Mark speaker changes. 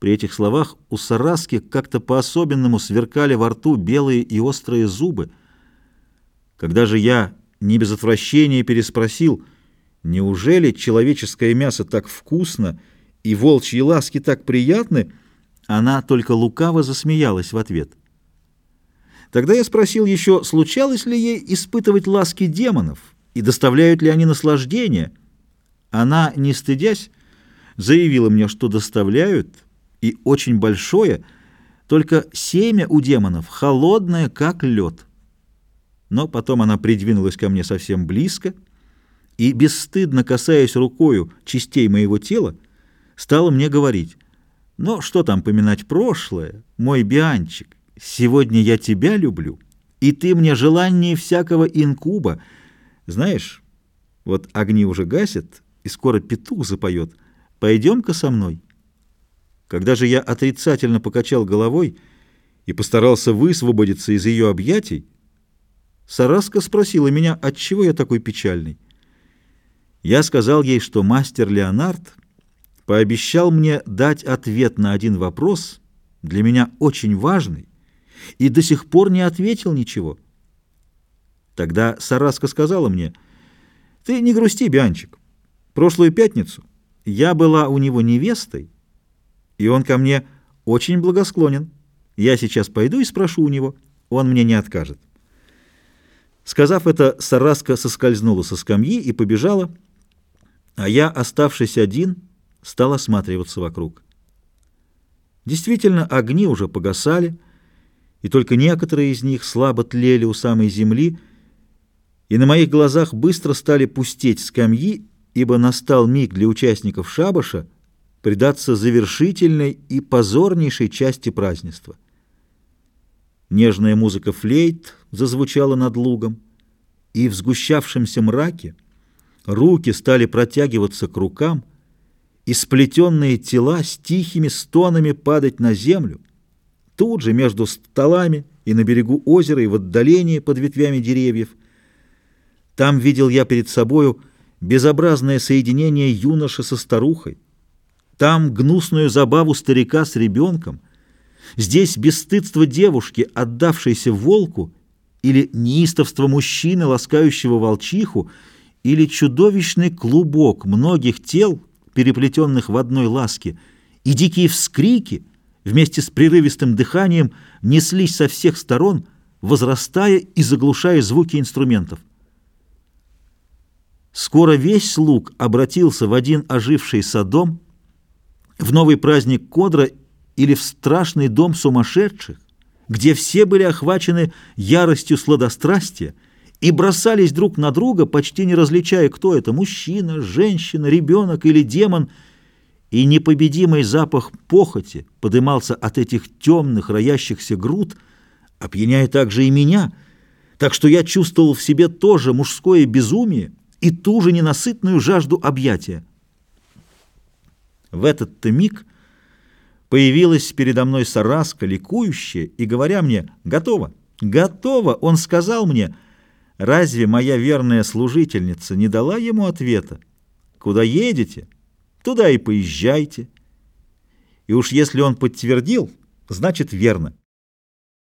Speaker 1: При этих словах у Сараски как-то по-особенному сверкали во рту белые и острые зубы. Когда же я не без отвращения переспросил, неужели человеческое мясо так вкусно и волчьи ласки так приятны, она только лукаво засмеялась в ответ. Тогда я спросил еще, случалось ли ей испытывать ласки демонов и доставляют ли они наслаждение. Она, не стыдясь, заявила мне, что доставляют — и очень большое, только семя у демонов холодное, как лед. Но потом она придвинулась ко мне совсем близко и, бесстыдно касаясь рукою частей моего тела, стала мне говорить, «Ну, что там поминать прошлое, мой бианчик, сегодня я тебя люблю, и ты мне желание всякого инкуба. Знаешь, вот огни уже гасят, и скоро петух запоет. Пойдем-ка со мной». Когда же я отрицательно покачал головой и постарался высвободиться из ее объятий, Сараска спросила меня, отчего я такой печальный. Я сказал ей, что мастер Леонард пообещал мне дать ответ на один вопрос, для меня очень важный, и до сих пор не ответил ничего. Тогда Сараска сказала мне, «Ты не грусти, Бианчик. Прошлую пятницу я была у него невестой, и он ко мне очень благосклонен. Я сейчас пойду и спрошу у него, он мне не откажет. Сказав это, Сараска соскользнула со скамьи и побежала, а я, оставшись один, стал осматриваться вокруг. Действительно, огни уже погасали, и только некоторые из них слабо тлели у самой земли, и на моих глазах быстро стали пустеть скамьи, ибо настал миг для участников шабаша — предаться завершительной и позорнейшей части празднества. Нежная музыка флейт зазвучала над лугом, и в сгущавшемся мраке руки стали протягиваться к рукам, и сплетенные тела с тихими стонами падать на землю, тут же между столами и на берегу озера и в отдалении под ветвями деревьев. Там видел я перед собою безобразное соединение юноши со старухой, там гнусную забаву старика с ребенком, здесь бесстыдство девушки, отдавшейся волку, или неистовство мужчины, ласкающего волчиху, или чудовищный клубок многих тел, переплетенных в одной ласке, и дикие вскрики вместе с прерывистым дыханием неслись со всех сторон, возрастая и заглушая звуки инструментов. Скоро весь луг обратился в один оживший садом, в новый праздник Кодра или в страшный дом сумасшедших, где все были охвачены яростью сладострастия и бросались друг на друга, почти не различая, кто это – мужчина, женщина, ребенок или демон, и непобедимый запах похоти подымался от этих темных, роящихся груд, опьяняя также и меня, так что я чувствовал в себе тоже мужское безумие и ту же ненасытную жажду объятия. В этот-то миг появилась передо мной Сараска, ликующая, и говоря мне «Готово! Готово!» Он сказал мне «Разве моя верная служительница не дала ему ответа? Куда едете, туда и поезжайте». И уж если он подтвердил, значит верно.